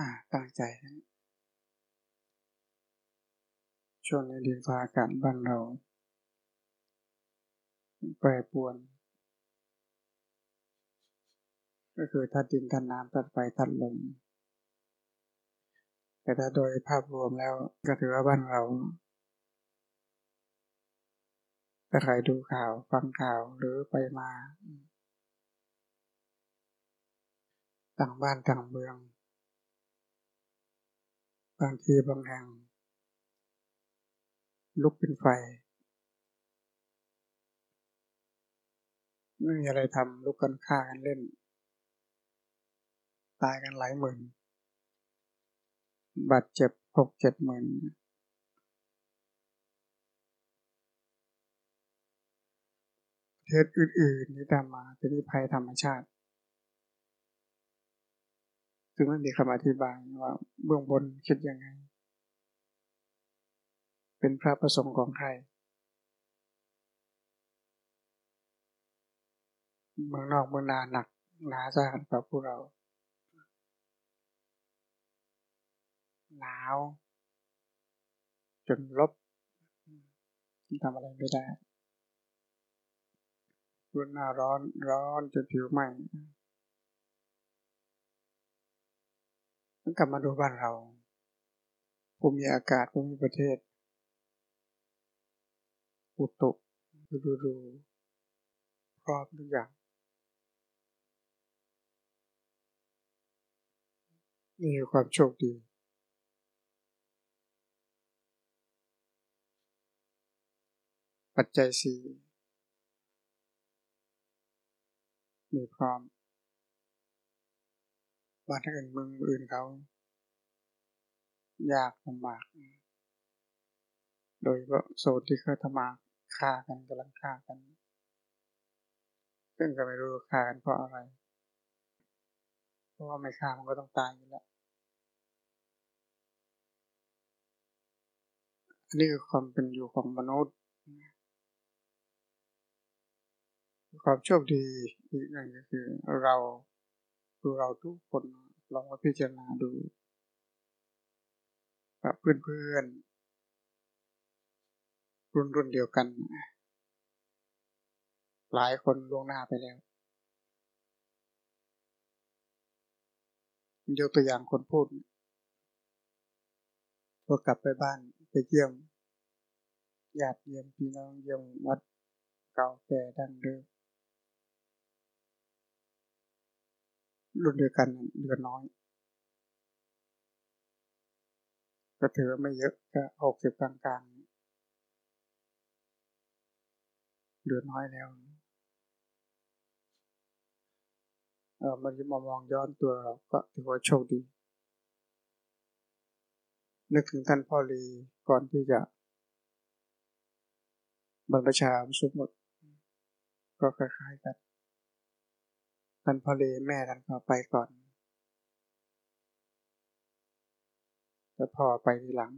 อ่าตั้งใจ ช่วงนี้ดินฟ้าอากาศบ้านเรา แปรปวน ก็คือธาตุดินธาตุน้ำธาตุไฟธาตุลม แต่ถ้าโดยภาพรวมแล้วก็ถือว่าบ้านเราถ้าใครดูข่าวฟังข่าวหรือไปมา ต่างบ้านต่างเมือง บางทีบางแห่ง ลุกเป็นไฟ ไม่มีอะไรทำลุกกันฆ่ากันเล่น ตายกันหลายหมื่น บาดเจ็บหกเจ็ดหมื่นเทศอื่นๆที่ตามมาเป็นภัยธรรมชาติ ซึ่งไม่มีคำอธิบายว่าเบื้องบนคิดยังไง เป็นพระประสงค์ของใครเมืองนอกเมืองนาหนักหนาสาหัสกว่าพวกเรา หนาว จนลบทำอะไรไม่ได้รุ่นหน้าร้อนร้อนจนผิวไหม้ ต้องกลับมาดูบ้านเราภูมิอากาศภูมิประเทศ อุตุดูดูพร้อมทุกอย่าง นี่คือความโชคดี ปัจจัยสี่มีพร้อม บ้านอื่นเมืองอื่นเขายากลำบาก โดยก็โซนที่เขาทำมาฆ่ากันกำลังฆ่ากัน ซึ่งก็ไม่รู้ฆ่ากันเพราะอะไร เพราะว่าไม่ฆ่ามันก็ต้องตายอยู่แล้วอันี่คือความเป็นอยู่ของมนุษย์ ความโชคดีอีกหนึ่งก็คือเรา คือเราทุกคนลองมาพิจารณาดูกับเพื่อนๆ รุ่นรุ่นเดียวกัน หลายคนล่วงหน้าไปแล้ว ยกตัวอย่างคนพูดพอกลับไปบ้านไปเยี่ยมญาติเยี่ยมพี่น้องเยี่ยมวัดเก่าแก่ดังเดิม รุ่นเดียวกันเดือนน้อย ก็ถือว่าไม่เยอะก็หกสิบกลางๆเดือนน้อยแล้วเออมันจะมามองย้อนตัวเราก็ถือว่าโชคดี นึกถึงท่านพ่อรีก่อนที่จะบรรพชาสมมติก็คล้ายๆกัน ท่านพ่อเลแม่ท่านก็ไปก่อนแต่พ่อไปทีหลัง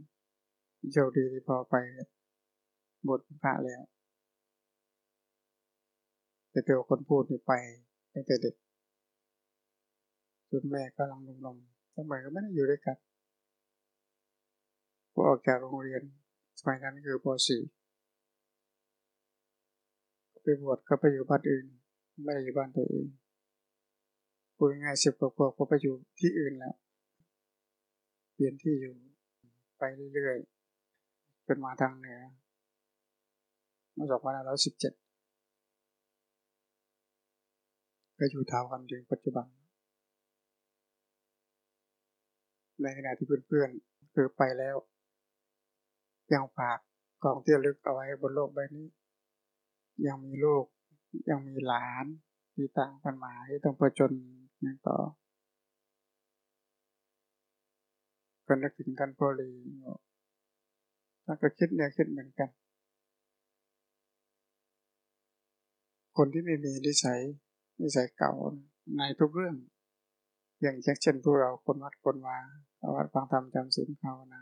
โชคดีที่พ่อไปบทพระแล้ว แต่ตัวคนพูดนี่ไปตั้งแต่เด็กส่วนแม่ก็ลังลงลงสมัยก็ไม่ได้อยู่ด้วยกันพอออกจากโรงเรียนสมัยนั้นคือป .4 ไปบวชก็ไปอยู่บ้านอื่น ไม่ได้อยู่บ้านตัวเอง พูดง่ายสิบกว่าขวบก็ไปอยู่ที่อื่นแล้ว เปลี่ยนที่อยู่ไปเรื่อยๆเป็นมาทางเหนือมาสองพันห้าร้อยสิบเจ็ดก็อยู่ท้าวกันถึงปัจจุบัน ในขณะที่เพื่อนๆคือไปแล้วยังฝากกองที่ลึกเอาไว้บนโลกใบนี้ ยังมีลูกยังมีหลาน ที่ต่างกันมาที่ต้องประจนนี่ต่อก็นึกถึงท่านพ่อลีท่านก็คิดเนี่ยคิดเหมือนกัน คนที่ไม่มีนิสัยนิสัยเก่าในทุกเรื่อง อย่างเช่นพวกเราคนวัดคนวาวัดฟังธรรมจำศีลภาวนา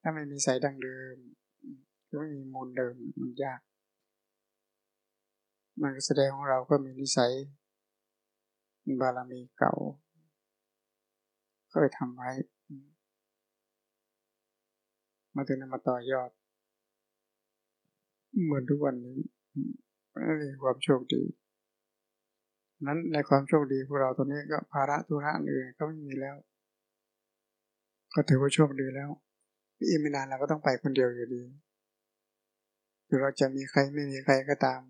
ถ้าไม่มีสายดังเดิมก็ไม่มีมูลเดิมมันยาก มันแสดงของเราก็มีนิสัยบารมีเก่าเคยทำไว้ มาถึงนั้นมาต่อยอด เหมือนทุกวันนี้นั่นคือความโชคดี นั้นในความโชคดีพวกเราตอนนี้ก็ภาระธุระอื่นก็ไม่มีแล้ว ก็ถือว่าโชคดีแล้วอีกไม่นานเราก็ต้องไปคนเดียวอยู่ดีหรือเราจะมีใครไม่มีใครก็ตาม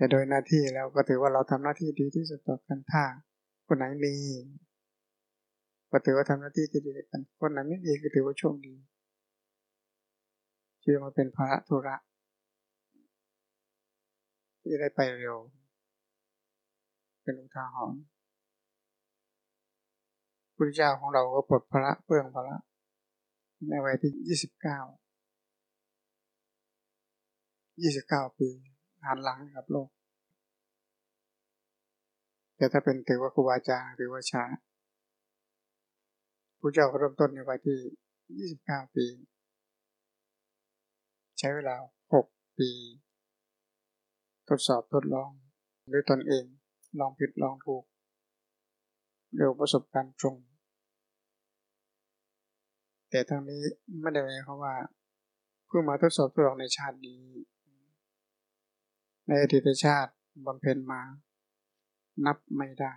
แต่โดยหน้าที่แล้วก็ถือว่าเราทำหน้าที่ดีที่สุดต่อกันถ้าคนไหนมีก็ถือว่าทำหน้าที่ที่ดีกันคนไหนไม่มีก็ถือว่าโชคดีที่มาเป็นภาระธุระที่ได้ไปเร็ว เป็นอุทาหรณ์พระเจ้าของเราก็ปลดภาระเปลืองภาระในวัยที่ยี่สิบเก้ายี่สิบเก้าปี หันหลังกับโลก แต่ถ้าเป็นถือว่าครูบาอาจารย์หรือว่าช้าพระเจ้าเริ่มต้นในวัยที่ยี่สิบเก้าปี ใช้เวลาหกปี ทดสอบทดลองด้วยตนเอง ลองผิดลองถูกเร็วประสบการณ์ตรง แต่ทางนี้ไม่ได้หมายความว่าเพื่อมาทดสอบทดลองในชาตินี้ ในอดีตชาติบำเพ็ญมา นับไม่ได้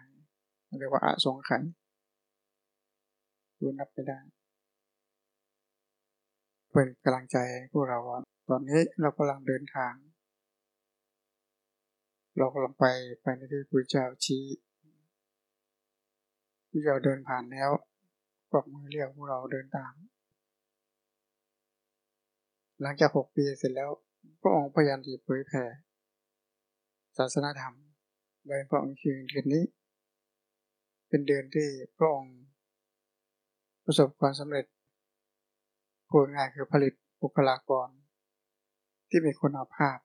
เรียกว่าอาสงไขยคือนับไม่ได้ เป็นกำลังใจพวกเราว่าตอนนี้เรากำลังเดินทาง เรากำลังไปไปในที่พระเจ้าชี้พระเจ้าเดินผ่านแล้วกวักมือเรียกพวกเราเดินตาม หลังจากหกปีเสร็จแล้วพระองค์พยายามที่เผยแผ่ ศาสนาธรรมโดยพระองค์คือเดือนนี้ เป็นเดือนที่พระองค์ประสบความสำเร็จพูดง่ายคือผลิตบุคลากร ที่มีคุณภาพ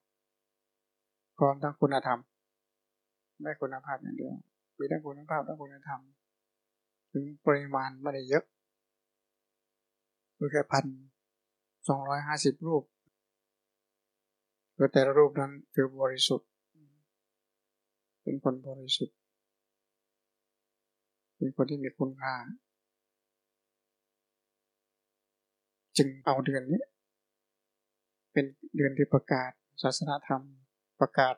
พร้อมทั้งคุณธรรม ไม่คุณภาพอย่างเดียว มีทั้งคุณภาพและคุณธรรม ถึงปริมาณไม่ได้เยอะแค่พันสองร้อยห้าสิบรูปแต่ละรูปนั้นคือบริสุทธิ เป็นคนบริสุทธิ์ เป็นคนที่มีคุณค่า จึงเอาเดือนนี้ เป็นเดือนที่ประกาศศาสนาธรรม ประกาศ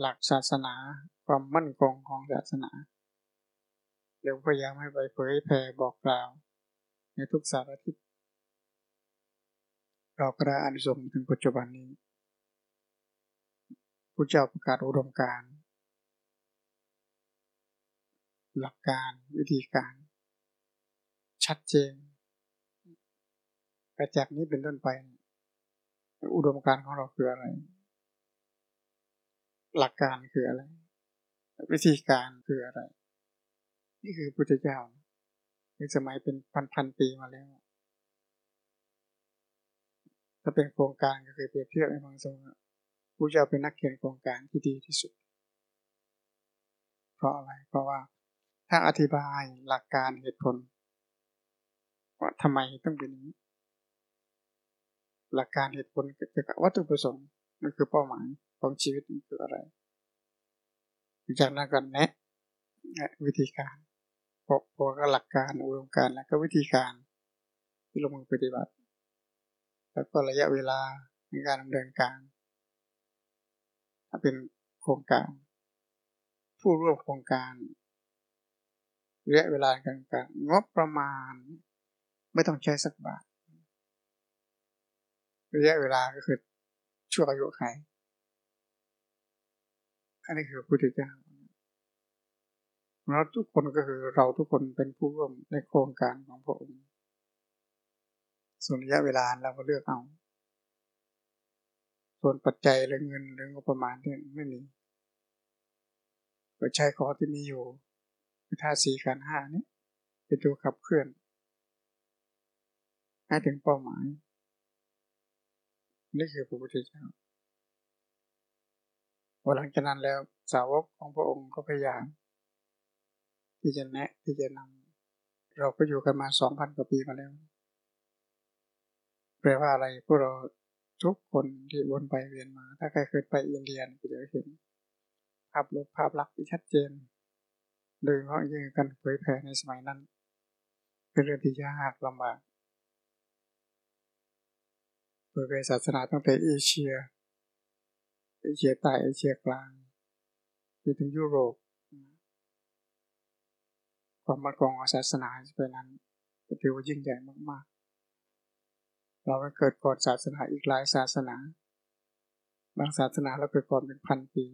หลักศาสนาความมั่นคงของศาสนาเดี๋ยวพยายามให้ไปเผยแผ่บอกกล่าว ในทุกสารทิศเราก็ได้อานิสงส์ถึงปัจจุบันนี้พระเจ้าประกาศอุดมการ หลักการวิธีการ ชัดเจนแต่จากนี้เป็นต้นไป อุดมการของเราคืออะไร หลักการคืออะไร วิธีการคืออะไร นี่คือพุทธเจ้าในสมัยเป็นพันพันปีมาแล้ว ถ้าเป็นโครงการก็คือเปรียบเทียบในบางส่วนผู้เจ้าเป็นนักเขียนโครงการที่ดีที่สุด เพราะอะไร เพราะว่า ถ้าอธิบายหลักการเหตุผล ว่าทำไมต้องเป็นนี้ หลักการเหตุผลเกี่ยวกับวัตถุประสงค์นั่นคือเป้าหมายของชีวิตมันคืออะไร จากนั้นก็แนะวิธีการพอพอก็หลักการอุดมการแล้วก็วิธีการ ที่ลงมือปฏิบัติ แล้วก็ระยะเวลาในการดำเนินการ ถ้าเป็นโครงการ ผู้ร่วมโครงการ ระยะเวลาการการงบประมาณ ไม่ต้องใช้สักบาท ระยะเวลาก็คือช่วงอายุไขอันนี้คือพุทธเจ้าเราทุกคนก็คือเราทุกคนเป็นผู้ร่วมในโครงการของพระองค์ส่วนระยะเวลาเราก็เลือกเอา ส่วนปัจจัยหรือเงินหรืองบประมาณที่ไม่มีก็ใช้ขอที่มีอยู่ คือท่าสี่การห้านี้เป็นตัวขับเคลื่อนให้ถึงเป้าหมาย นี่คือพระพุทธเจ้าพอหลังจากนั้นแล้วสาวกของพระองค์ก็พยายาม ที่จะแนะที่จะนำเราก็อยู่กันมาสองพันกว่าปีมาแล้วแปลว่าอะไรพวกเราทุกคนที่วนไปเวียนมา ถ้าใครเคยไปอินเดียก็จะเห็นภาพลบภาพลักษณ์ที่ชัดเจน โดยเฉพาะยิ่งการเผยแผ่ในสมัยนั้น เป็นเรื่องที่ยากลำบากเผยแผ่ศาสนาตั้งแต่เอเชีย เอเชียใต้เอเชียกลางไปถึงยุโรปความมั่นคงของศาสนาไปนั้นถือว่ายิ่งใหญ่มากๆ เราเกิดก่อนศาสนาอีกหลายศาสนาบางศาสนาเราเกิดก่อนเป็นพันปี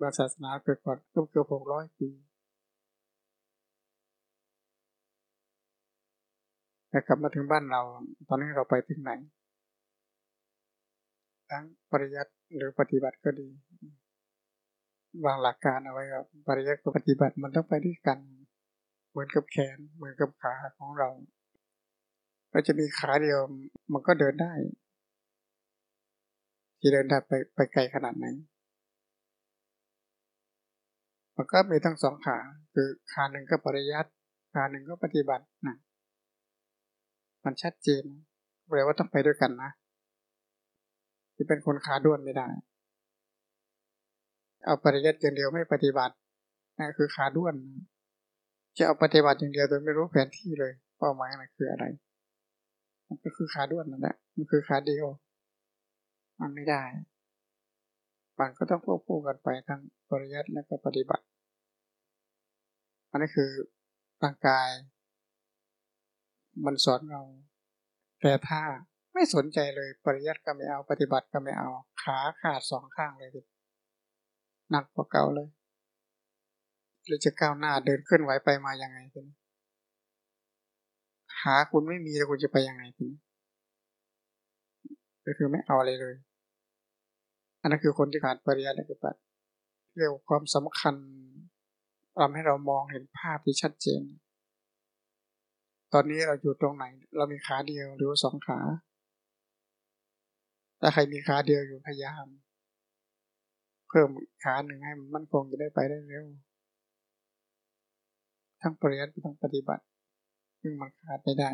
บางศาสนาเกิดก่อนเกือบเกือบหกร้อยปี แต่กลับมาถึงบ้านเรา ตอนนี้เราไปถึงไหน ทั้งปริยัติหรือปฏิบัติก็ดีวางหลักการเอาไว้ครับปริยัติกับปฏิบัติมันต้องไปด้วยกัน เหมือนกับแขน เหมือนกับขาของเราเราจะมีขาเดียวมันก็เดินได้จะเดินได้ไปไปไกลขนาดไหนมันก็มีทั้งสองขา คือขาหนึ่งก็ปริยัติขาหนึ่งก็ปฏิบัตินะ มันชัดเจนแปลว่าต้องไปด้วยกันนะที่เป็นคนขาด้วนไม่ได้ เอาปริยัติอย่างเดียวไม่ปฏิบัตินั่นคือขาด้วน จะเอาปฏิบัติอย่างเดียวโดยไม่รู้แผนที่เลยเป้าหมายมันคืออะไรมันก็คือขาด้วนนั่นแหละมันคือขาเดียว มันไม่ได้ มันก็ต้องควบคู่กันไปทั้งปริยัติและก็ปฏิบัติอันนี้คือร่างกาย มันสอนเราแต่ถ้าไม่สนใจเลยปริยัติก็ไม่เอาปฏิบัติก็ไม่เอา ขาขาดสองข้างเลยหนักกว่าเก่าเลยหรือจะก้าวหน้าเดินเคลื่อนไหวไปมายังไงคุณหาคุณไม่มีแล้วคุณจะไปยังไงคุณก็คือไม่เอาอะไรเลย อันนั้นคือคนที่ขาดปริยัติกับปัดเรียกความสำคัญทำให้เรามองเห็นภาพที่ชัดเจน ตอนนี้เราอยู่ตรงไหน เรามีขาเดียวหรือสองขา ถ้าใครมีขาเดียวอยู่พยายาม เพิ่มขาหนึ่งให้มันมั่นคงจะได้ไปได้เร็ว ทั้งปริยัติทั้งปฏิบัติซึ่งมันขาดไม่ได้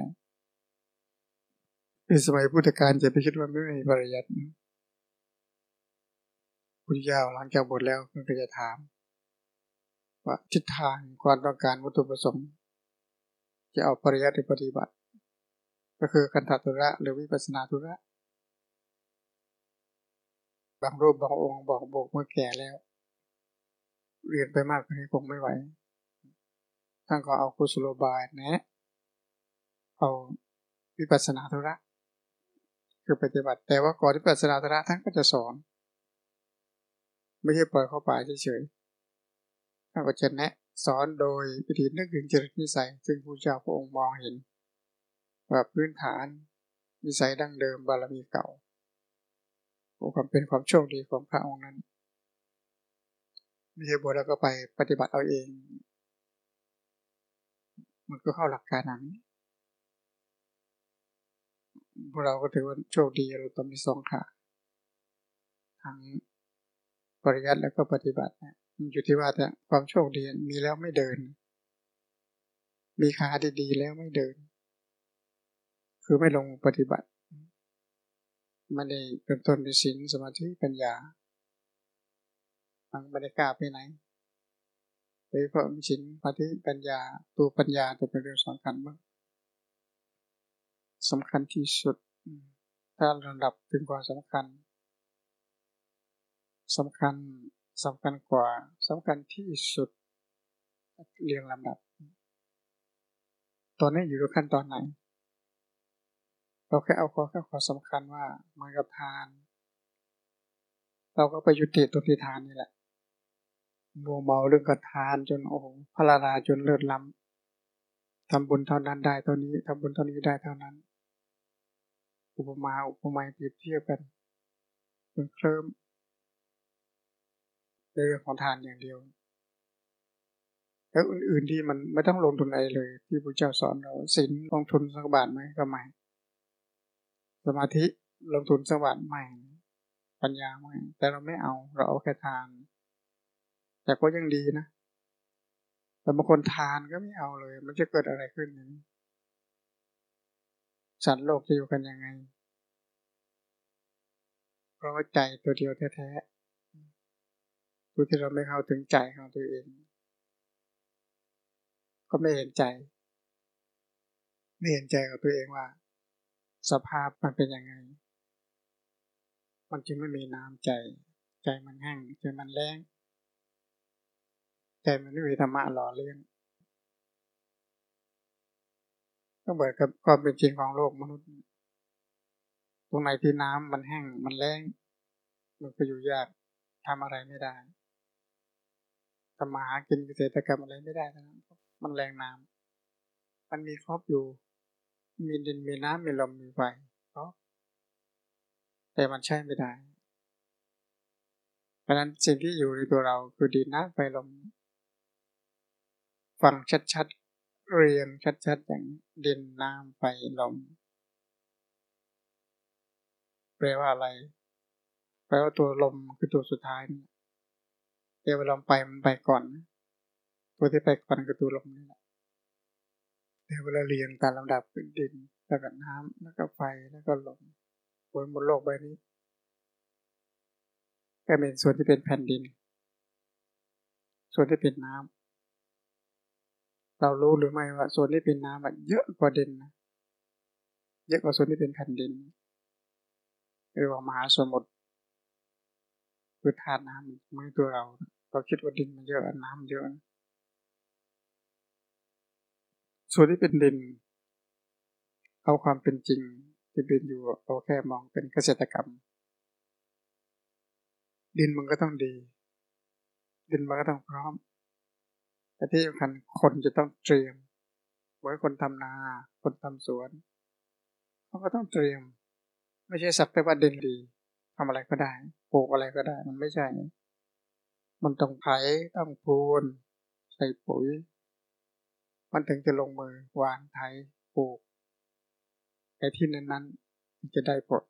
ในสมัยพุทธกาลจะไปคิดว่าไม่มีปริยัติพุทธเจ้าหลังจากบทแล้วก็จะถาม ว่าทิศทางความต้องการวัตถุประสงค์ จะเอาปริยัติปฏิบัติ ก็คือคันธตุระหรือวิปัสนาธุระ บางรูปบางองค์บอกโบกเมื่อแก่แล้ว เรียนไปมากกว่านี้คงไม่ไหวท่านก็เอาคุสโลบายนะ เอาวิปัสนาธุระ คือปฏิบัติ แต่ว่าก่อนที่ปัสสนาธุระท่านก็จะสอน ไม่ใช่ปล่อยเข้าป่าเฉยๆ ท่านก็จะแนะสอนโดยวิธีนึกถึงจริตนิสัย ซึ่งผู้เจ้าพระองค์มองเห็น ว่าพื้นฐานนิสัยดั้งเดิมบารมีเก่าความเป็นความโชคดีของพระองค์นั้นไม่ใช่บวชแล้วก็ไปปฏิบัติเอาเอง มันก็เข้าหลักการนั้นพวกเราก็ถือว่าโชคดีเราต้องมีสองขาทั้งปริยัติแล้วก็ปฏิบัติเนี่ย อยู่ที่ว่าแต่ความโชคดีมีแล้วไม่เดิน มีขาดีๆแล้วไม่เดิน คือไม่ลงปฏิบัติไม่ได้เริ่มต้นด้วยศีลสมาธิปัญญามันไม่ได้กล้าไปไหนโดยเฉพาะศีลสมาธิปัญญาตัวปัญญาจะเป็นเรื่องสำคัญมากสำคัญที่สุด ถ้าระดับถึงความสำคัญสำคัญ สำคัญกว่าสำคัญที่สุดเรียงลำดับ ตอนนี้อยู่ในขั้นตอนไหน เราแค่เอาข้อแค่ข้อสำคัญว่ามันกับทาน เราก็ไปยุติตัวที่ทานนี่แหละมัวเมาเรื่องกระทานจนโอ้โหพลาราจนเลิศล้ำทำบุญเท่านั้นได้เท่านี้ทำบุญเท่านี้ได้เท่านั้น อุปมาอุปไมยเปรียบเทียบกันเป็นเคลิ้ม ในเรื่องของทานอย่างเดียว แล้วอื่นๆที่มันไม่ต้องลงทุนอะไรเลย ที่พระเจ้าสอนเราสินลงทุนสักบาทไหมก็ไม่ สมาธิลงทุนสวัสดิ์ใหม่ปัญญาใหม่แต่เราไม่เอาเราเอาแค่ทาน แต่ก็ยังดีนะแต่บางคนทานก็ไม่เอาเลย มันจะเกิดอะไรขึ้นนี้สัตว์โลกจะอยู่กันยังไง เพราะว่าใจตัวเดียวแท้ๆ ตัวที่เราไม่เข้าถึงใจของตัวเอง ก็ไม่เห็นใจ ไม่เห็นใจกับตัวเองว่า สภาพมันเป็นยังไง มันจึงไม่มีน้ำใจ ใจมันแห้งใจมันแรงใจมันไม่มีธรรมะหล่อเลี้ยงก็เหมือนกับความเป็นจริงของโลกมนุษย์ ตรงไหนที่น้ำมันแห้งมันแรงมันก็อยู่ยากทำอะไรไม่ได้ ทำมาหากินเกษตรกรรมอะไรไม่ได้ทั้งนั้นมันแรงน้ำมันมีครอบอยู่ มีดินมีน้ำมีลมมีไฟเพราะแต่มันใช่ไม่ได้เพราะนั้นสิ่งที่อยู่ในตัวเราคือดินน้ำไฟลมฟังชัดๆ เรียงชัดๆ อย่างดินน้ำไฟลมแปลว่าอะไร แปลว่าตัวลมคือตัวสุดท้ายนี่ เดี๋ยวลมไปมันไปก่อน ตัวที่ไปก่อนคือตัวลมนี่แหละเดี๋ยวเวลาเรียงตามลำดับคือดินแล้วก็น้ำแล้วก็ไฟแล้วก็ลมบนบนโลกใบนี้ก็เป็นส่วนที่เป็นแผ่นดิน ส่วนที่เป็นน้ำเรารู้หรือไม่ว่า ส่วนที่เป็นน้ำเยอะกว่าดินนะเยอะกว่าส่วนที่เป็นแผ่นดินเรียกว่ามหาสมุทร คือธาตุน้ำมือตัวเรา เราคิดว่าดินมันเยอะน้ำเยอะ ส่วนที่เป็นดิน เอาความเป็นจริงที่เป็นอยู่เราแค่มองเป็นเกษตรกรรม ดินมันก็ต้องดี ดินมันก็ต้องพร้อมแต่ที่สำคัญคนจะต้องเตรียม ไว้คนทำนา คนทำสวนเขาก็ต้องเตรียม ไม่ใช่สักแต่ว่าดินดี ทำอะไรก็ได้ปลูกอะไรก็ได้ มันไม่ใช่ มันต้องไถต้องพูนใส่ปุ๋ย มันถึงจะลงมือหวางไถปลูกไอ้ที่นั้นนั้นจะได้ผล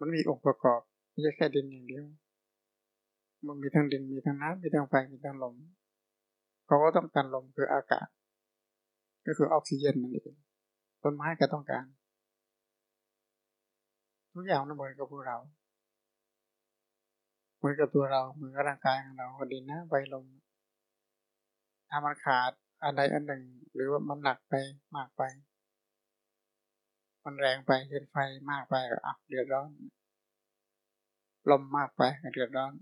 มันมีองค์ประกอบไม่ใช่แค่ดินอย่างเดียว มันมีทั้งดินมีทั้งน้ำมีทั้งไฟมีทั้งลมเขาก็ต้องการลมคืออากาศ ก็คือออกซิเจนนั่นเองต้นไม้ก็ต้องการ ทุกอย่างมันเหมือนกับพวกเรา เหมือนกับตัวเรา เหมือนกับร่างกายของเราดินนะใบลม ถ้ามันขาดอันใดอันหนึ่ง หรือว่ามันหนักไปมากไป มันแรงไปเห็นไฟมากไปก็อะเดือดร้อน ลมมากไปก็เดือดร้อน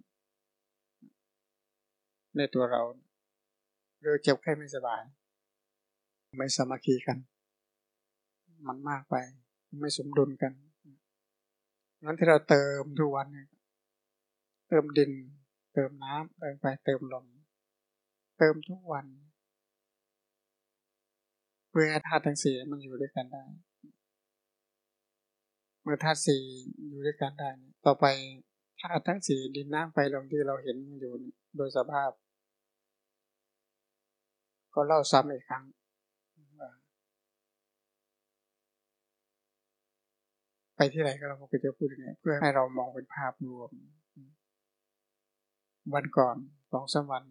ในตัวเราเรือเจ็บแค่ไม่สบาย ไม่สมาคีกัน มันมากไป ไม่สมดุลกัน นั้นที่เราเติมทุกวันเติมดิน เติมน้ำเติมไฟเติมลม เติมทุกวันเพื่อธาตุทั้งสี่มันอยู่ด้วยกันได้ เมื่อธาตุสี่อยู่ด้วยกันได้ ต่อไปธาตุทั้งสี่ดินน้ำไฟลมที่เราเห็นอยู่โดยสภาพ ก็เล่าซ้ำอีกครั้ง ไปที่ไหนก็เราก็จะพูดอย่างนี้เพื่อให้เรามองเป็นภาพรวม วันก่อนสองสามวัน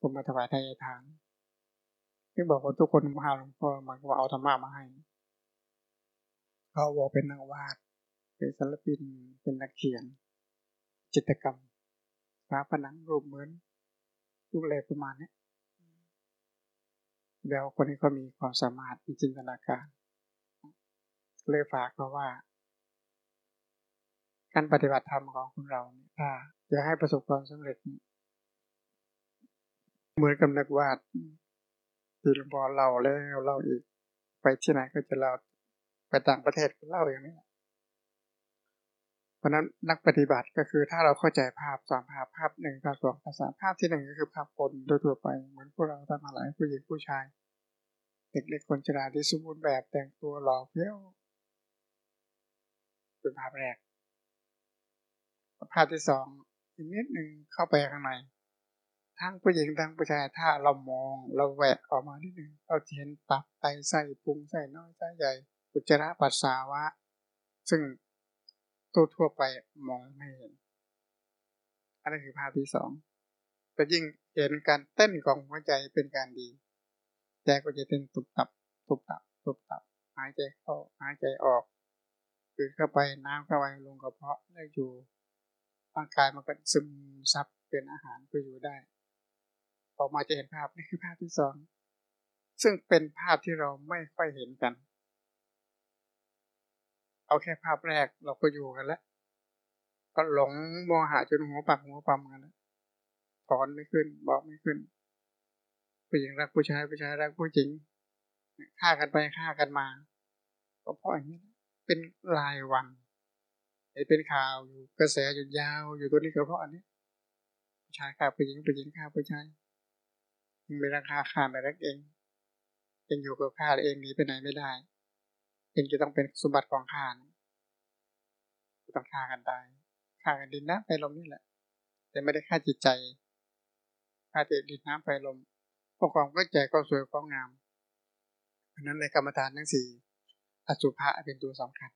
ผมมาถวายทายทานที่บอกว่าทุกคนมาหาหลวงพ่อมันก็เอาธรรมะมาให้เขาบอกเป็นนักวาด เป็นศิลปินเป็นนักเขียน จิตกรรมฝาผนังรูปเหมือนรูปอะไรประมาณนี้แล้วคนนี้ก็มีความสามารถมีจินตนาการ เลยฝากเขาว่า การปฏิบัติธรรมของคุณเราถ้าจะให้ประสบความสำเร็จ เหมือนกับนักวาดที่หลวงพ่อเล่าแล้วเล่าอีก ไปที่ไหนก็จะเล่าไปต่างประเทศก็เล่าอย่างนี้เพราะนั้นนักปฏิบัติก็คือถ้าเราเข้าใจภาพสามภาพภาพหนึ่งภาพสองภาพสามภาพที่หนึ่งก็คือภาพคนโดยทั่วไปเหมือนพวกเราทั้งหลายผู้หญิงผู้ชาย เด็กเล็กคนชราที่สมบูรณ์แบบแต่งตัวหล่อเพี้ยว เป็นภาพแรก ภาพที่สองอีกนิดหนึ่งเข้าไปข้างในทั้งผู้หญิงทั้งผู้ชายถ้าเรามองเราแหวกออกมานิดหนึ่งเราเห็นตับไตไส้พุงไส้น้อยไส้ใหญ่อุจจาระปัสสาวะ ซึ่งตัวทั่วไปมองไม่เห็นอันนี้คือภาพที่สองแต่ยิ่งเห็นการเต้นของหัวใจเป็นการดีใจก็จะเต้นตุบตับตุบตับตุบตับ หายใจเข้าหายใจออก คืนเข้าไปน้ำเข้าไปลงกระเพาะได้อยู่ร่างกายมันก็ซึมซับเป็นอาหารก็อยู่ได้พออกมาจะเห็นภาพนี่คือภาพที่สองซึ่งเป็นภาพที่เราไม่ค่อยเห็นกัน เอาแค่ภาพแรกเราก็อยู่กันแล้วก็หลงมองหาจนหัวปักหัวปั๊มกันแล้วถอนไม่ขึ้นบอกไม่ขึ้นผู้หญิงรักผู้ชายผู้ชายรักผู้หญิงฆ่ากันไปฆ่ากันมา ก็เพราะอย่างนี้ เป็นรายวันไอ้เป็นข่าวอยู่กระแสอยู่ยาว อยู่ตัวนี้ก็เพราะอันนี้ผู้ชายฆ่าผู้หญิงผู้หญิงฆ่าผู้ชายยังไม่ราคาฆ่าไม่รักเองเองอยู่กับข้าเองหนีไปไหนไม่ได้เองจะต้องเป็นสมบัติของข้าต้องฆ่ากันตายฆ่ากันดินน้ำไปลมนี่แหละ แต่ไม่ได้ฆ่าจิตใจฆ่าแต่ดินน้ำไปลมพวกความก็ใจก็สวยก็งามเพราะนั้นในกรรมฐานทั้งสี่ อสุภะเป็นตัวสำคัญ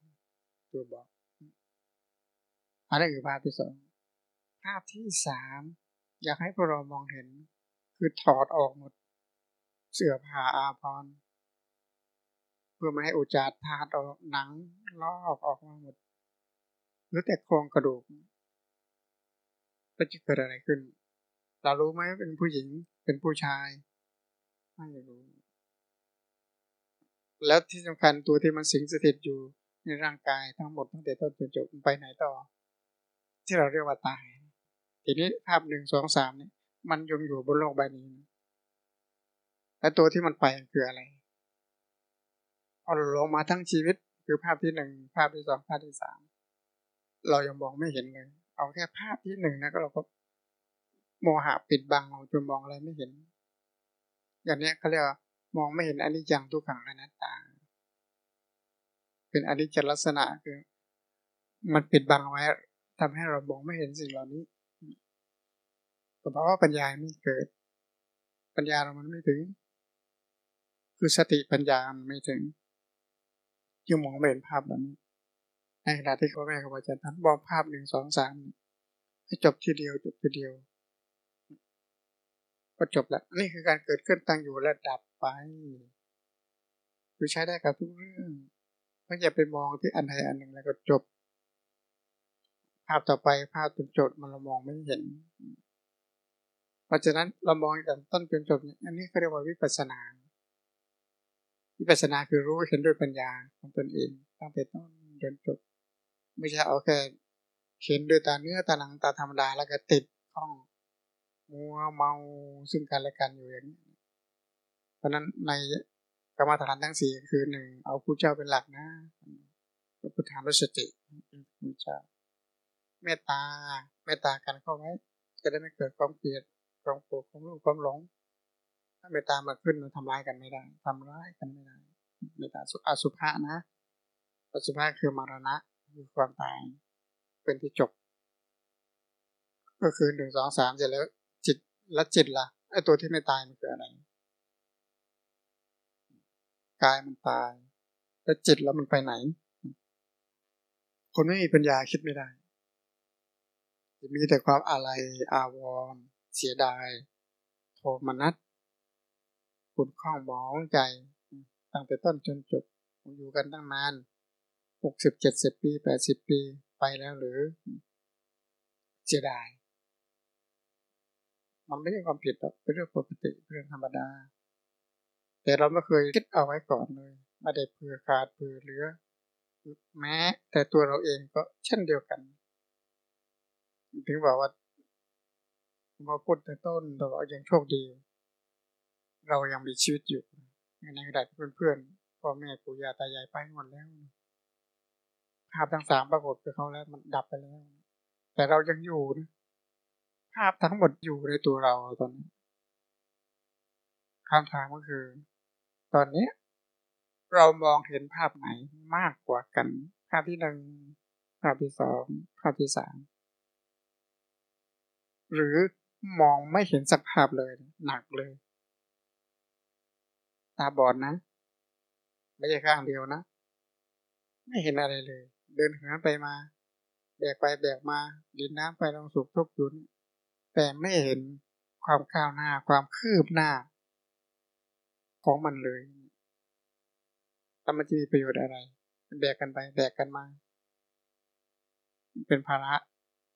ตัวบอกอันนี้คือภาพที่สองภาพที่สามอยากให้พวกเรามองเห็น คือถอดออกหมด เสื้อผ้าอาภรณ์เพื่อไม่ให้อุจจาระธาตุออกหนังลอกออกมาหมดหรือแต่โครงกระดูกจะเกิดอะไรขึ้น เรารู้ไหมเป็นผู้หญิงเป็นผู้ชาย ไม่รู้ แล้วที่สำคัญตัวที่มันสิงสถิตอยู่ในร่างกายทั้งหมดตั้งแต่ต้นจนจบไปไหนต่อ ที่เราเรียกว่าตาย ทีนี้ภาพหนึ่งสองสามเนี่ยมันยังอยู่บนโลกใบนี้และตัวที่มันไปคืออะไรเอาลงมาทั้งชีวิตคือภาพที่หนึ่งภาพที่สองภาพที่สามเรายังมองไม่เห็นเลยเอาแค่ภาพที่หนึ่งนะก็เราก็โมหะปิดบังเราจนมองอะไรไม่เห็น อย่างนี้เขาเรียก มองไม่เห็นอนิจจังทุกขังอนัตตา เป็นอนิจจลักษณะคือ มันปิดบังไว้ทำให้เรามองไม่เห็นสิ่งเหล่านี้เพราะว่าปัญญาไม่เกิด ปัญญาเรามันไม่ถึง คือสติปัญญามันไม่ถึงยังมองไม่เห็นภาพแบบนี้ในขณะที่เขาแม่ครูอาจารย์ท่านบอกภาพหนึ่งสองสามให้จบทีเดียวจบทีเดียว ก็จบแล้วนี่คือการเกิดขึ้นตั้งอยู่และดับ ไป คือใช้ได้กับทุกเรื่องไม่อย่าไปมองที่อันใดอันหนึ่งแล้วก็จบ ภาพต่อไปภาพจนจบมันเรามองไม่เห็น เพราะฉะนั้นเรามองจากต้นจนจบเนี่ยอันนี้เขาเรียกว่าวิปัสสนาวิปัสสนาคือรู้เห็นด้วยปัญญาของตนเองตั้งแต่ต้นจนจบ ไม่ใช่เอาแค่เห็นด้วยตาเนื้อตาหนังตาธรรมดาแล้วก็ติดข้องมัวเมาซึ่งกันและกันอยู่อย่างนี้ ราะนั้นในกรรมฐานทั้งสี่คือหนึ่งเอาผู้เจ้าเป็นหลักนะพระพุทธานุสติผู้เจ้าเมตตาเมตตากันเข้าไว้ จะได้ไม่เกิดความเกลียดความโกรธความรู้ความหลง ถ้าเมตตามาขึ้นมันทำร้ายกันไม่ได้ทำร้ายกันไม่ได้เมตตาสุอสุภะนะอสุภะคือมรณะคือความตายเป็นที่จบ ก็คือหนึ่งสองสามเสร็จแล้วจิตและจิตละ่ะไอตัวที่ไม่ตายมันคืออะไร กายมันตาย แล้วจิตแล้วมันไปไหน คนไม่มีปัญญาคิดไม่ได้มีแต่ความอะไรอาวรณ์เสียดาย โทมนัสคุณข้องมองใจ ตั้งแต่ต้นจนจบอยู่กันตั้งนานหกสิบเจ็ดสิบปีแปดสิบปีไปแล้วหรือเสียดาย มันไม่ใช่ความผิดหรอกเป็นเรื่องปกติเรื่องธรรมดา แต่เราไม่เคยคิดเอาไว้ก่อนเลยไม่ได้เผื่อขาดเผื่อเหลือแม้แต่ตัวเราเองก็เช่นเดียวกัน ถึงบอกว่าพอพูดแต่ต้นเรายังโชคดี เรายังมีชีวิตอยู่ในขณะที่เพื่อนๆพ่อแม่ปู่ย่าตายายไปหมดแล้วภาพทั้งสามปรากฏไปเขาแล้วมันดับไปแล้ว แต่เรายังอยู่นะภาพทั้งหมดอยู่ในตัวเราตอนนี้คำถามก็คือ ตอนนี้เรามองเห็นภาพไหนมากกว่ากัน ภาพที่หนึ่งภาพที่สองภาพที่สามหรือมองไม่เห็นสักภาพเลย หนักเลย ตาบอดนะ ไม่ใช่ข้างเดียวนะ ไม่เห็นอะไรเลย เดินเหินไปมา แบกไปแบกมา ดินน้ำไปลงสุกทุกยุนแต่ไม่เห็นความก้าวหน้าความคืบหน้า ของมันเลยแต่มันจะมีประโยชน์อะไร แบกกันไป แบกกันมา เป็นภาระ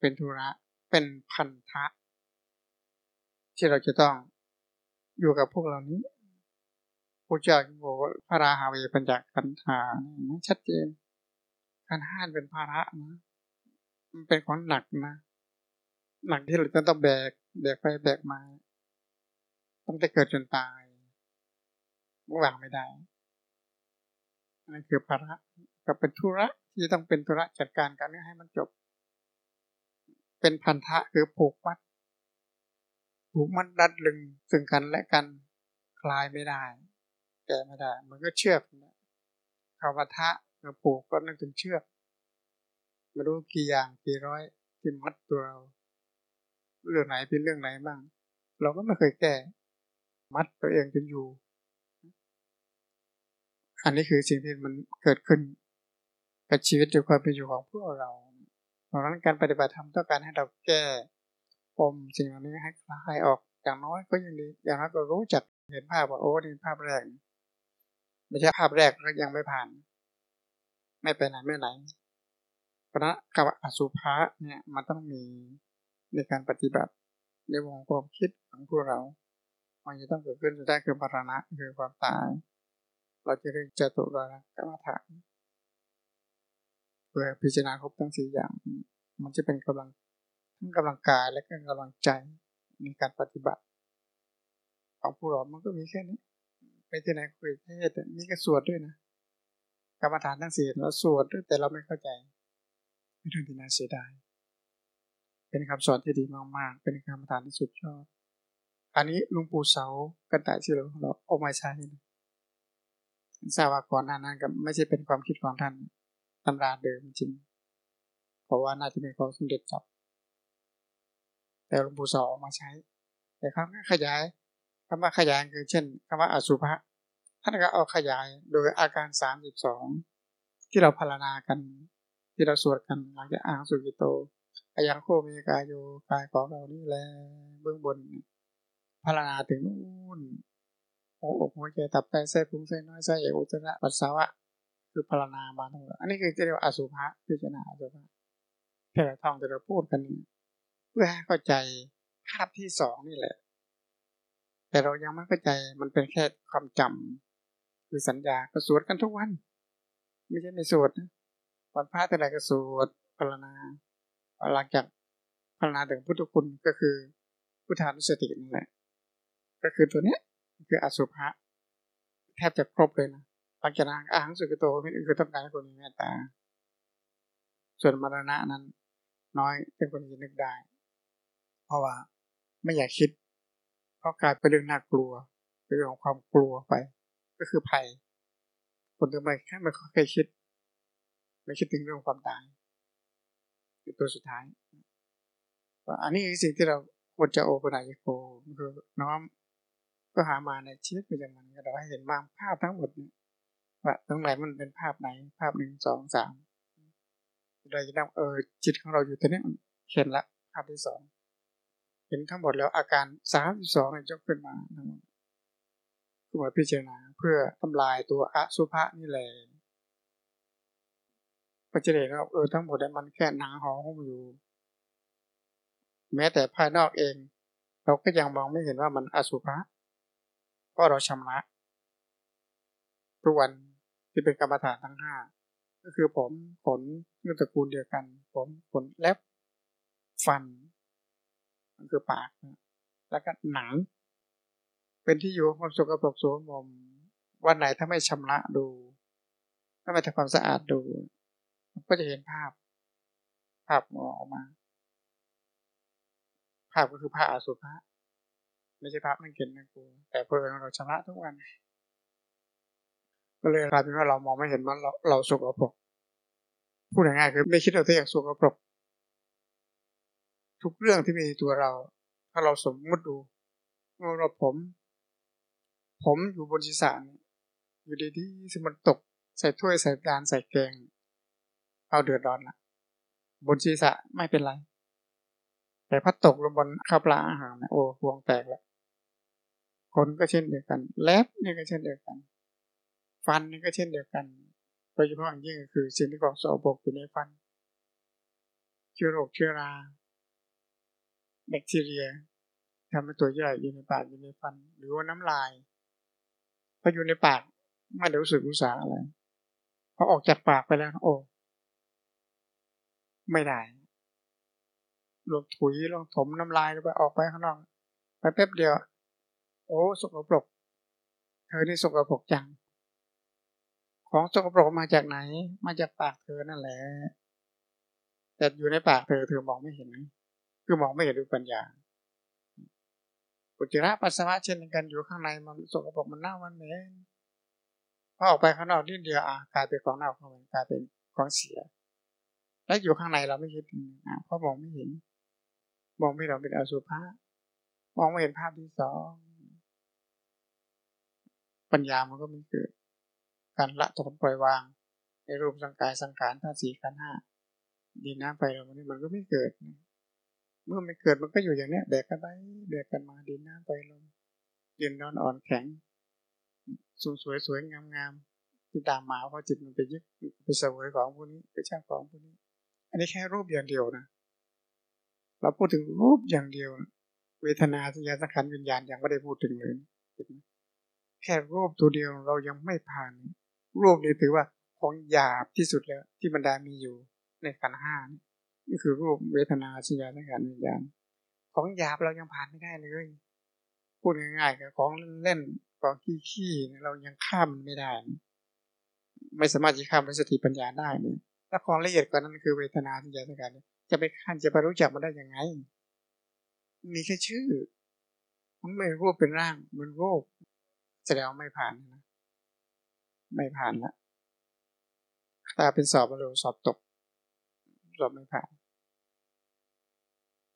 เป็นธุระ เป็นพันธะ ที่เราจะต้องอยู่กับพวกเรานี้พระเจ้าบอกว่าพระราหาเวปัญจขันธานี่ชัดเจนขันห้านเป็นภาระนะ มันเป็นของหนักนะ หนักที่เราจะต้องแบก แบกไปแบกมา ตั้งแต่เกิดจนตาย วางไม่ได้นั่นคือภาระกับเป็นธุระที่ต้องเป็นธุระจัดการการนี้ให้มันจบ เป็นพันธะคือผูกมัดผูกมัดดัดลึงซึ่งกันและกันคลายไม่ได้แก้ไม่ได้ มันก็เชือกคำว่าทะเราผูกก็นึกถึงเชือกไมาดูกี่อย่างกี่ร้อยที่มัดตัวเรา เรื่องไหนเป็นเรื่องไหนบ้าง เราก็ไม่เคยแก้ มัดตัวเองจนอยู่ อันนี้คือสิ่งที่มันเกิดขึ้นกับชีวิตด้วยความเป็นอยู่ของพวกเราดังนั้นการปฏิบัติธรรมต้องการให้เราแก้ปมสิ่งเหล่านี้ให้คลายออกอย่างน้อยก็ยังดีอย่างน้อยก็รู้จักเห็นภาพว่าโอ้นี่ภาพแรกไม่ใช่ภาพแรกแล้วยังไม่ผ่าน ไม่ไปไหนไม่ไหนเพราะกับอสุภะเนี่ยมันต้องมีในการปฏิบัติในวงความคิดของพวกเรา มันจะต้องเกิดขึ้นจะได้คือปรณะคือความตาย เราจะเรียกจตุรกรรมฐานเพื่อพิจารณาครบทั้งสี่อย่าง มันจะเป็นกำลังทั้งกำลังกายและก็กำลังใจในการปฏิบัติ ของผู้เรามันก็มีแค่นี้ไปที่ไหนคุยเทศมีก็สวดด้วยนะกรรมฐานทั้งสี่เราสวดด้วยแต่เราไม่เข้าใจไม่ถึงที่น่าเสียดายเป็นคำสอนที่ดีมากๆ เป็นคำทานที่สุดยอด อันนี้ลุงปู่เสากันตายที่เราเราเอามาใช้นะ ทราบว่าก่อนหน้านั้นก็ไม่ใช่เป็นความคิดของท่านตำราเดิมจริง เพราะว่าน่าจะเป็นของสมเด็จจับ แต่หลุงปู่สอามาใช้ แต่คำว่าขยายคำว่าขยายคือเช่นคำว่าอสุภะท่านก็เอาขยายโดยอาการสามสิบสองที่เราพารณากัน ที่เราสวดกันหลังจากอ่างสุกิโตอายังโคมีกายโยกายของเรานี่แหละเบื้องบนพารณาถึงนู่น โอ้อกหัวใจตับไตไส้พุงไส้น้อยไส้ใหญ่อุจจาระปัสสาวะ คือพารณามาทั้งหมดอันนี้คือจะเรียกว่าอสุภะพิจารณาอสุภะที่เราท่องที่เราพูดกันนี้เพื่อให้เข้าใจภาพที่สองนี่แหละ แต่เรายังไม่เข้าใจมันเป็นแค่ความจำคือสัญญาก็สวดกันทุกวัน ไม่ใช่ไม่สวดนะวันพระแต่ไหนก็สวดพารณาหลังจากพารณาถึงพุทธคุณก็คือพุทธานุสตินั่นแหละก็คือตัวเนี้ย คืออสุภะแทบจะครบเลยนะหลังจนั้นอาหังสุกโตคือต้องการให้คนมีเมตตา ส่วนมรณะนั้น น้อยเป็นคนที่นึกได้ เพราะว่าไม่อยากคิด เพราะกลายเป็นเรื่องน่ากลัวเป็นเรื่องของความกลัวไป ก็คือภัย คนทั่วไปแค่ไม่เคยคิด ไม่คิดถึงเรื่องความตายคือตัวสุดท้ายอันนี้คือสิ่งที่เราควรจะโอปนายโกคือน้อม ก็หามาในชีวิตประจำวันเราให้เห็นบางภาพทั้งหมดว่าตรงไหนมันเป็นภาพไหน ภาพหนึ่งสองสามเราจะนำเออจิตของเราอยู่ตรงนี้เห็นละภาพที่สองเห็นทั้งหมดแล้วอาการสามสิบสองจะขึ้นมาทั้งหมดคือมาพิจารณาเพื่อทำลายตัวอสุภะนี่แหละก็จะเห็นว่าเออทั้งหมดมันแค่หนังห่อหุ้มอยู่ แม้แต่ภายนอกเอง เราก็ยังมองไม่เห็นว่ามันอสุภะ ราะเราชำระทุกวันที่เป็นกรรมฐานทั้งห้าก็คือผมขนนื้อตระกูลเดียวกัน ผมขนเล็บฟันมันคือปากแล้วก็หนัง เป็นที่อยู่ของความสกปรกโสมมวันไหนถ้าไม่ชำระดู ถ้าไม่ทำความสะอาดดูก็จะเห็นภาพ ภาพออกมา ภาพก็คือภาพอสุภะ ไม่ใช่ภาพนั่งเก็นนั่งกูแต่เพื่อนเราชำระทุกวัน ก็เลยกลายเป็นว่าเรามองไม่เห็นมันเราเราสุกปรกพูดง่ายๆคือไม่คิดเราตัวอยางสุกปรกทุกเรื่องที่มีตัวเรา ถ้าเราสมมติดูเมื่อเราผม ผมอยู่บนศีรษะอยู่ดีๆสมันตก ใส่ถ้วยใส่จานใส่แกงเอาเดือดร้อนละบนศีรษะไม่เป็นไร แต่พัดตกลงบนข้าวปลาอาหารนะโอ้ห่วงแตกแล้ว นก็เช่นเดียวกันเล็บนี่ก็เช่นเดียวกัน ฟันนี่ก็เช่นเดียวกันโดยเฉพาะอย่างยิ่งก็คือสิ่งที่ของสอบกอยู่ในฟันเชื้อโรคเชื้อราแบคทีเรียทำเป็นตัวย่อยอยู่ในปากอยู่ในฟัน หรือว่าน้ำลายพออยู่ในปากไม่ได้รู้สึกรู้สาอะไรพอออกจากปากไปแล้ว โอ้ไม่ได้ลงถุยลงถมน้ำลายไปออกไปข้างนอกไปแป๊บเดียว โอ้สกปรก เธอนี่สกปรกจัง ของสกปรกมาจากไหน มาจากปากเธอนั่นแหละ แต่อยู่ในปากเธอเธอมองไม่เห็น คือมองไม่เห็นด้วยปัญญาอุจจาระปัสสาวะเช่นกันอยู่ข้างในมันสกปรกมันเน่ามันเหม็นพอออกไปข้างนอกนิดเดียวอะกลายเป็นของเน่าของมันกลายเป็นของเสีย แล้วอยู่ข้างในเราไม่คิดอะเพราะมองไม่เห็น มองไม่เราเป็นอสุภะมองไม่เห็นภาพที่สอง ปัญญามันก็ไม่เกิด การละถอนปล่อยวาง ในรูปสังกายสังขารธาตุสี่ขันห้าดินน้ำไฟลมนี่มันก็ไม่เกิด เมื่อไม่เกิดมันก็อยู่อย่างเนี้ยแดกกันไปแดกกันมาดินน้ำไฟลมเย็นนอนอ่อนแข็งสวยสวยสวยงามงามที่ตามมาเพราะจิตมันไปยึดไปเสวยของพวกนี้ไปช่างของพวกนี้ อันนี้แค่รูปอย่างเดียวนะเราพูดถึงรูปอย่างเดียวนะเวทนาสัญญาสังขารวิญญาณยังไม่ได้พูดถึงเลย แค่รูปตัวเดียวเรายังไม่ผ่าน รูปนี้ถือว่าของหยาบที่สุดแล้วที่บรรดามีอยู่ในขันห้านี่คือรูปเวทนาสัญญาสังขารวิญญาณของหยาบเรายังผ่านไม่ได้เลย พูดง่ายๆกับของเล่นของขี้ๆเรายังข้ามมันไม่ได้ ไม่สามารถจะข้ามด้วยสติปัญญาได้เนี่ยถ้าของละเอียดกว่านั้นคือเวทนาสัญญาสังขารจะไปข้ามจะไปรู้จักมันได้ยังไง มีแค่ชื่อ มันไม่รูปเป็นร่างมันรูป แสดงว่าไม่ผ่านนะไม่ผ่านละถ้าเป็นสอบมาเร็วสอบตก สอบไม่ผ่าน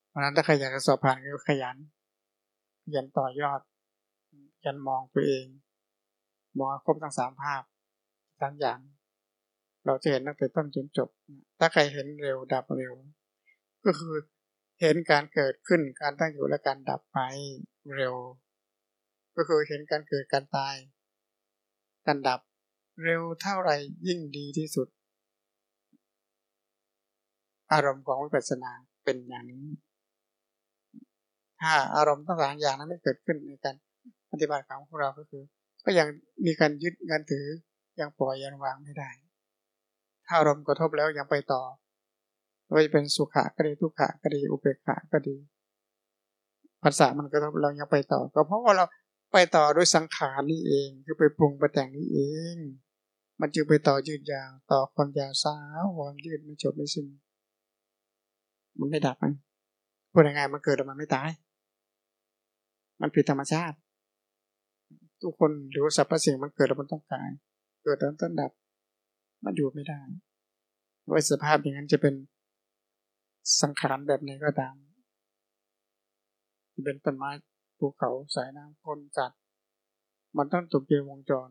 เพราะนั้นถ้าใครอยากจะสอบผ่านก็ขยัน ขยันต่อยอดยันมองตัวเอง มองครบทั้งสามภาพสามอย่าง เราจะเห็นตั้งแต่ต้นจนจบ ถ้าใครเห็นเร็วดับเร็ว ก็คือเห็นการเกิดขึ้นการตั้งอยู่และการดับไปเร็ว ก็คือเห็นการเกิดการตาย การดับ เร็วเท่าไรยิ่งดีที่สุด อารมณ์ของวิปัสสนาเป็นอย่างนี้ถ้าอารมณ์ทั้งสามอย่างนั้นไม่เกิดขึ้นในการปฏิบัติของพวกเราก็คือ ก็ยังมีการยึดการถือยังปล่อยยังวางไม่ได้ ถ้าอารมณ์กระทบแล้วยังไปต่อว่าจะเป็นสุขะก็ดีทุกขะก็ดีอุเบกขาก็ดีภาษามันกระทบเรายังไปต่อ ก็เพราะว่าเรา ไปต่อด้วยสังขารนี่เอง คือไปปรุงไปแต่งนี่เอง มันจึงไปต่อยืดยาวต่อความยาวสาวความยืดไม่จบไม่สิ้นมันไม่ดับมันพูดยังไงมันเกิดแต่มันไม่ตาย มันผิดธรรมชาติ ทุกคนหรือสรรพสิ่งมันเกิดแล้วมันต้องตาย เกิดแล้วต้องดับ มันอยู่ไม่ได้ว่าสภาพอย่างนั้นจะเป็นสังขารแบบไหนก็ตามเป็นต้นไม้ ภูเขาสายน้ำคนจัดมันต้องตกเกี่ยววงจร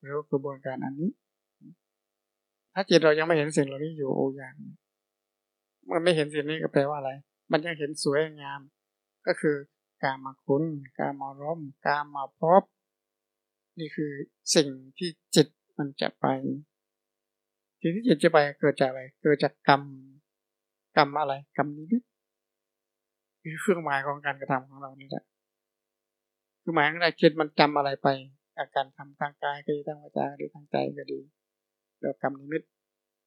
หรือกระบวนการอันนี้ ถ้าจิตเรายังไม่เห็นสิ่งเหล่านี้อยู่โออย่างมันไม่เห็นสิ่งนี้ก็แปลว่าอะไร มันยังเห็นสวยงาม ก็คือการมาคุ้น การมาร่มการมาพบ นี่คือสิ่งที่จิตมันจะไปสิ่งที่จิตจะไปเกิดจากอะไร เกิดจากกรรม กรรมอะไร กรรมนิมิตคือเครื่องหมายของการกระทำของเรานี่แหละ คือหมายของเรจิตมันจำอะไรไป อาการทำทางกายก็ดีทางวาจาก็ดีทางใจก็ดีแล้วกรรมนิมิต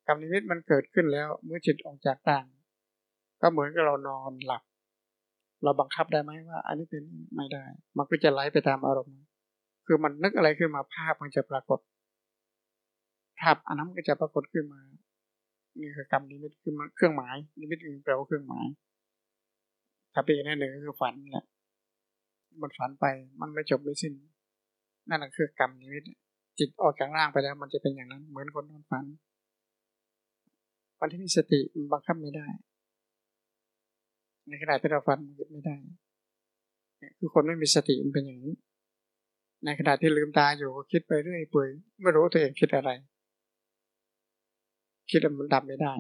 กรรมนิมิตมันเกิดขึ้นแล้ว เมื่อจิตออกจากร่าง ก็เหมือนกับเรานอนหลับ เราบังคับได้ไหมว่า อันนี้เป็นไม่ได้ มันก็จะไหลไปตามอารมณ์ คือมันนึกอะไรขึ้นมาภาพมันจะปรากฏภาพอันนั้นก็จะปรากฏขึ้นมานี่คือกรรมนิมิตคือเครื่องหมายนิมิตแปลว่าเครื่องหมายถ้าเป็นนั่นหนึ่งก็คือฝันแหละ มันฝันไป มันไม่จบไม่สิ้น นั่นคือกรรมนิมิตจิตออกจากร่างไปแล้ว มันจะเป็นอย่างนั้น เหมือนคนนอนฝันวันที่มีสติมันบังคับไม่ได้ ในขณะที่เราฝันมันยึดไม่ได้คือคนไม่มีสติมันเป็นอย่างนี้ ในขณะที่ลืมตาอยู่ก็คิดไปเรื่อยเปื่อยไม่รู้ตัวเองคิดอะไร คิดมันดับไม่ได้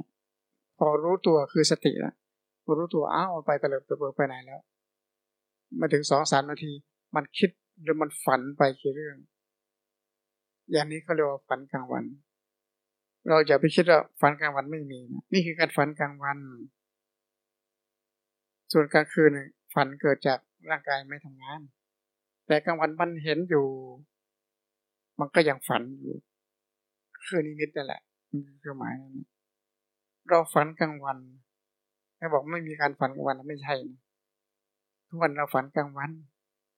พอรู้ตัวคือสติแล้วพอรู้ตัวอ้าวไปตะเลิดเปิดไปไหนแล้ว มาถึงสองสามนาที มันคิดหรือมันฝันไปกี่เรื่อง อย่างนี้เขาเรียกว่าฝันกลางวัน เราอย่าไปคิดว่าฝันกลางวันไม่มีนะนี่คือการฝันกลางวัน ส่วนกลางคืนฝันเกิดจากร่างกายไม่ทำงาน แต่กลางวันมันเห็นอยู่ มันก็ยังฝันอยู่คือนิมิตนั่นแหละคือหมายนั่นเราฝันกลางวันแม่บอกไม่มีการฝันกลางวันไม่ใช่นะ ทุกวันเราฝันกลางวัน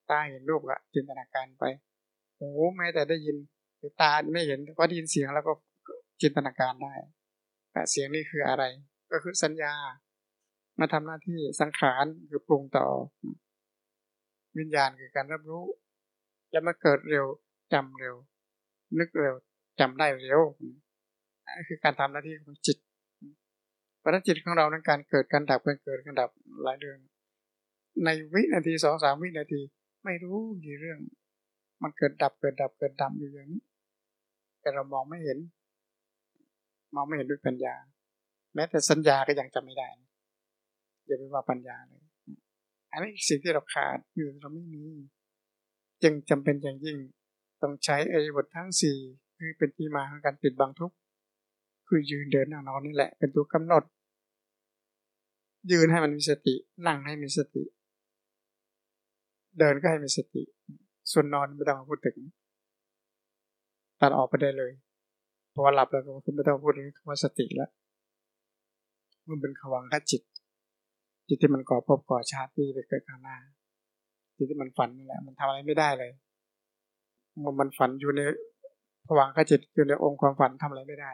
ตาเห็นรูปอะจินตนาการไปหูแม้แต่ได้ยินหรือตาไม่เห็นก็ได้ยินเสียงแล้วก็จินตนาการได้แต่เสียงนี้คืออะไร ก็คือสัญญา มาทำหน้าที่สังขารคือปรุงต่อ วิญญาณคือการรับรู้ แล้วมาเกิดเร็วจำเร็ว นึกเร็วจำได้เร็วคือการทำหน้าที่ของจิตเพราะจิตของเราในการเกิดการดับการเกิดการดับหลายเรื่อง ในวินาทีสองสามวินาที ไม่รู้กี่เรื่อง มันเกิดดับเกิดดับเกิดดับอยู่อย่างนี้ แต่เรามองไม่เห็น มองไม่เห็นด้วยปัญญา แม้แต่สัญญาก็ยังจำไม่ได้อย่าไปว่าปัญญาเลยอันนี้สิ่งที่เราขาดคือเราไม่มีจึงจำเป็นอย่างยิ่งต้องใช้ไอ้บททั้งสี่คือเป็นที่มาของการปิดบังทุกคือยืนเดินนั่งนอนนี่แหละ เป็นตัวกำหนด ยืนให้มันมีสติ นั่งให้มีสติ เดินก็ให้มีสติ ส่วนนอนไม่ต้องพูดถึงตัดออกไปได้เลยเพราะว่าหลับแล้วก็ไม่ต้องพูดถึงคำว่าสติแล้วมันเป็นขวังคจิต จิตที่มันก่อพบก่อชาติที่ไปเกิดข้างหน้าจิตที่มันฝันนี่แหละ มันทำอะไรไม่ได้เลยมันมันฝันอยู่ในผวังขจิตอยู่ในองค์ความฝันทำอะไรไม่ได้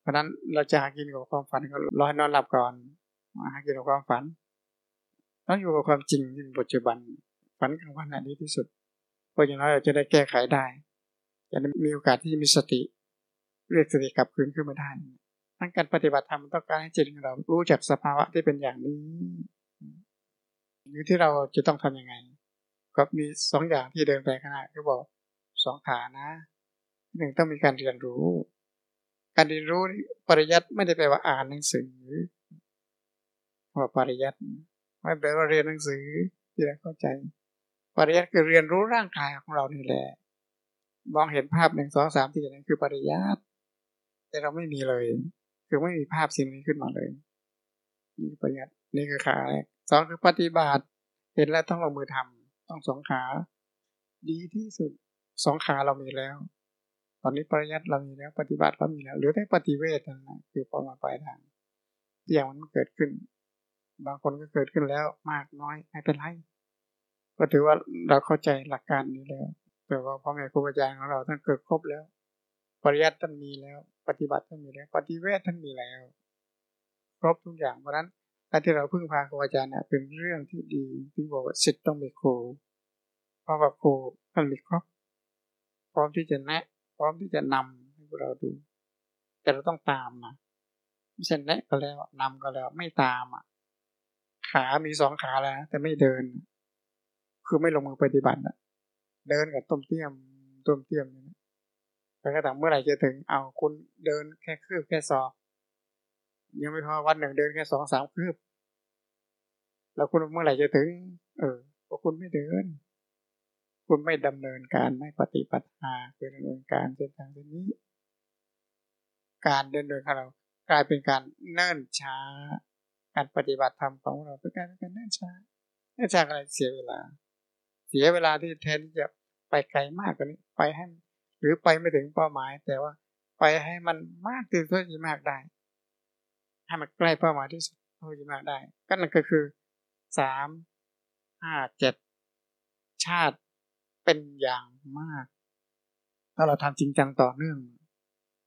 เพราะนั้นเราจะหากินกับความฝันก็รอให้นอนหลับก่อนหากินกับความฝัน ต้องอยู่กับความจริงที่ปัจจุบันฝันกลางวันอันนี้ที่สุดเพราะอย่างน้อยเราจะได้แก้ไขได้จะมีโอกาสที่มีสติ เรียกสติกลับคืนขึ้นมาได้ทั้งการปฏิบัติธรรมต้องการให้จิตของเรารู้จักสภาวะที่เป็นอย่างนี้อยู่ที่เราจะต้องทํำยังไง ก็มีสองอย่างที่เดินไปข้างหน้าก็บอกสองขานะหนึ่งต้องมีการเรียนรู้ การเรียนรู้ปริยัติไม่ได้แปลว่าอ่านหนังสือว่าปริยัติ ไม่แปลว่าเรียนหนังสือที่เราเข้าใจ ปริยัติคือเรียนรู้ร่างกายของเรานี่แหละ มองเห็นภาพหนึ่งสองสามที่นั่นคือปริยัติแต่เราไม่มีเลย คือไม่มีภาพสิ่งนี้ขึ้นมาเลยนี่ปริยัตินี่คือขาแรกสองคือปฏิบัติ เห็นแล้วต้องลงมือทำต้องสองขา ดีที่สุดสองขาเรามีแล้ว ตอนนี้ปริยัติเรามีแล้ว ปฏิบัติเรามีแล้ว หรือได้ปฏิเวทนั่นนะคือพอมาปลายทางอย่างมันเกิดขึ้น บางคนก็เกิดขึ้นแล้วมากน้อยไม่เป็นไร ก็ถือว่าเราเข้าใจหลักการนี้แล้วแต่ว่าพ่อแม่ครูอาจารย์ของเราท่านเกิดครบแล้ว ปริยัติท่านมีแล้ว ปฏิบัติท่านมีแล้ว ปฏิเวทท่านมีแล้ว ครบทุกอย่างเพราะนั้นการที่เราพึ่งพาครูอาจารย์เนี่ยเป็นเรื่องที่ดีที่บอกว่าสิทธิ์ต้องมีครูเพราะว่าครูท่านมีครบพร้อมที่จะแนะพร้อมที่จะนำให้พวกเราดู แต่เราต้องตามนะไม่ใช่แนะก็แล้วนำก็แล้วไม่ตามอะ ขามีสองขาแล้ว แต่ไม่เดิน คือไม่ลงมือปฏิบัติอะเดินกับต้มเตี้ยมต้มเตี้ยมนี่แต่ก็แต่เมื่อไหร่จะถึง เอาคุณเดินแค่คืบแค่สองยังไม่พอวันหนึ่งเดินแค่สองสามคืบ แล้วคุณเมื่อไหร่จะถึง เออเพราะคุณไม่เดิน คุณไม่ดำเนินการไม่ปฏิบัติหาคือดำเนินการเส้นทางเส้นนี้ การเดินโดยของเรากลายเป็นการเนิ่นช้า การปฏิบัติธรรมของเราเป็นการเป็นการเนิ่นช้าเนิ่นช้าอะไรเสียเวลา เสียเวลาที่แทนที่จะไปไกลมากกว่านี้ไปให้ หรือไปไม่ถึงเป้าหมาย แต่ว่าไปให้มันมากที่สุดที่มากได้ ให้มันใกล้เป้าหมายที่สุดเท่าที่มากได้ ก็นั่นก็คือสามห้าเจ็ดชาติเป็นอย่างมาก ถ้าเราทำจริงจังต่อเนื่อง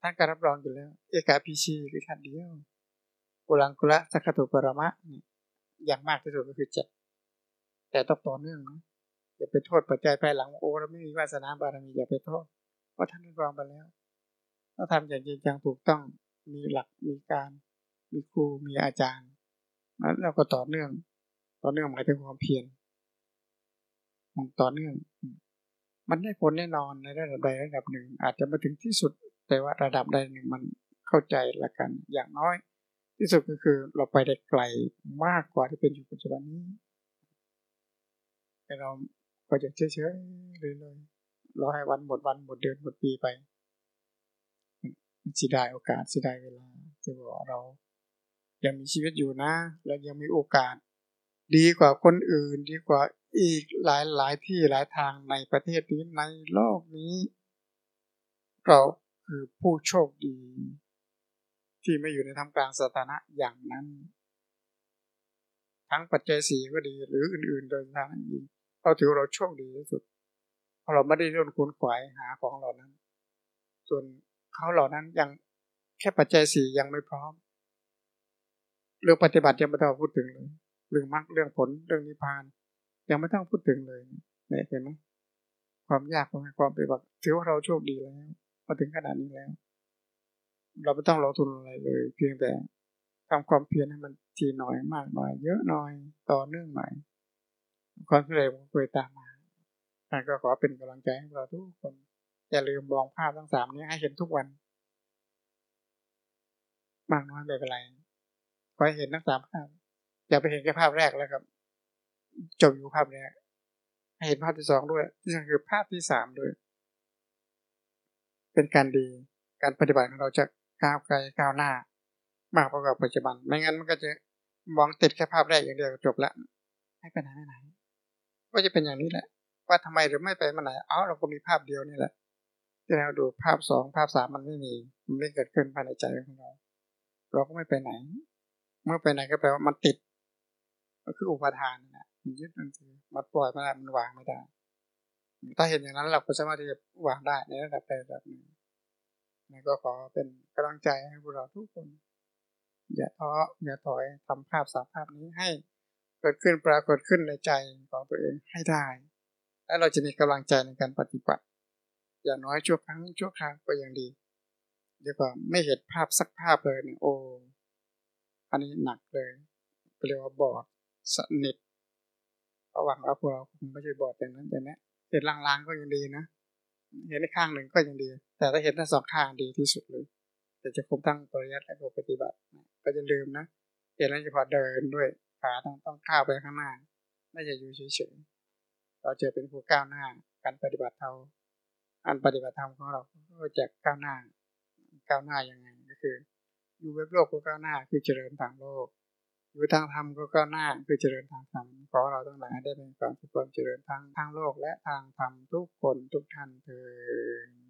ท่านก็รับรองอยู่แล้ว เอกาพีชีคือชาติเดียว กุลังกุละสักขตุปรมะอย่างมากที่สุดก็คือเจ็ดแต่ต้องต่อเนื่องนะอย่าไปโทษปัจจัยภายหลังโอ้เราไม่มีวาสนาบารมีอย่าไปโทษเพราะท่านรับรองไปแล้วถ้าทำอย่างจริงจังถูกต้องมีหลักมีการมีครูมีอาจารย์แล้วก็ต่อเนื่อง ต่อเนื่องหมายถึงความเพียรต่อเนื่อง มันได้ผลแน่นอนในระดับใดระดับหนึ่ง อาจจะมาถึงที่สุดแต่ว่าระดับใดหนึ่งมันเข้าใจละกันอย่างน้อย ที่สุดก็คือเราไปได้ไกลมากกว่าที่เป็นอยู่ปัจจุบันนี้แต่เราก็จะเฉยๆเลยเลยๆรอให้วันหมดวันหมดเดือนหมดปีไปสิได้โอกาสสิได้เวลาจะบอกเรา ยังมีชีวิตอยู่นะแล้วยังมีโอกาส ดีกว่าคนอื่น ดีกว่าอีกหลายหลายที่หลายทางในประเทศนี้ในโลกนี้ เราคือผู้โชคดี ที่ไม่อยู่ในทำกลางสถานะอย่างนั้น ทั้งปัจจัยสีก็ดีหรืออื่นๆโดยทางนี้เราถือเราโชคดีที่สุด เพราะเราไม่ได้ร่นคุนขวายหาของเหล่านั้น ส่วนเขาเหล่านั้นยังแค่ปัจจัยสี่ยังไม่พร้อม เรื่องปฏิบัติยังไม่ต้องพูดถึงเลยเรื่องมรรคเรื่องผลเรื่องนิพพาน ยังไม่ต้องพูดถึงเลยเนี่ยเห็นไหมความยากของความปฏิบัติถือว่าเราโชคดีแล้วมาถึงขนาดนี้แล้ว เราไม่ต้องลงทุนอะไรเลย เพียงแต่ทำความเพียรให้มันทีหน่อยมากหน่อย เยอะหน่อยต่อเนื่องหน่อยความสำเร็จมันเคยตามมาท่นก็ขอเป็นกำลังใจให้เราทุกคนอย่าลืมมองภาพทั้งสามนี้ให้เห็นทุกวัน มากน้อยไม่เป็นไรขอให้เห็นทั้งสามภาพ อย่าไปเห็นแค่ภาพแรกแล้วครับ จบอยู่ภาพแรกให้เห็นภาพที่สองด้วยที่สำคัญคือภาพที่สามด้วย เป็นการดีการปฏิบัติของเราจะ ก้าวไกลก้าวหน้ามากกว่าปัจจุบัน ไม่งั้นมันก็จะมองติดแค่ภาพแรกอย่างเดียวจบละให้ไปไหนไม่ไหน ก็จะเป็นอย่างนี้แหละ ว่าทำไมหรือไม่ไปมาไหนเอ้าเราก็มีภาพเดียวนี่แหละที่เราดูภาพสองภาพสามมันไม่มี มันไม่เกิดขึ้นภายในใจของเรา เราก็ไม่ไปไหน เมื่อไปไหนก็แปลว่ามันติด ก็คืออุปทานนะมันยึดมันถือมันปล่อยไม่ได้มันวางไม่ได้ ถ้าเห็นอย่างนั้นเราก็สามารถที่จะวางได้ในระดับใดระดับหนึ่ง นี่ก็ขอเป็นกำลังใจให้พวกเราทุกคน อย่าท้ออย่าถอยทำภาพสาภาพนี้ให้เกิดขึ้นปรากฏขึ้นในใจของตัวเองให้ได้ แล้วเราจะมีกำลังใจในการปฏิบัติ อย่างน้อยชั่วครั้งชั่วคราวก็ยังดีเดี๋ยวก็ไม่เห็นภาพสักภาพเลยเนี่ยโอ้อันนี้หนักเลยเรียกว่าบอดสนิทระหวังว่าพวกเราคงไม่ใช่บอดอย่างนั้นแต่เนี้ยเห็นลางๆก็ยังดีนะ เห็นในข้างหนึ่งก็ยังดี แต่ถ้าเห็นทั้งสองข้างดีที่สุดเลย แต่จะคุมตั้งปริยัติและปฏิบัติ ก็จะลืมนะเห็นแล้วจะพอเดินด้วยขาต้องต้องข้าวไปข้างหน้า ไม่ใช่อยู่เฉยๆเราจะเป็นผู้ก้าวหน้า การปฏิบัติเราอันปฏิบัติธรรมของเราก็จะก้าวหน้า ก้าวหน้ายังไงก็คือ อยู่เว็บโลกก็ก้าวหน้าคือเจริญทางโลก อยู่ทางธรรมก็ก้าวหน้าคือเจริญทางธรรมขอเราทั้งหลายได้เป็นความสุขความเจริญทางทางโลกและทางธรรมทุกคนทุกท่านเถิด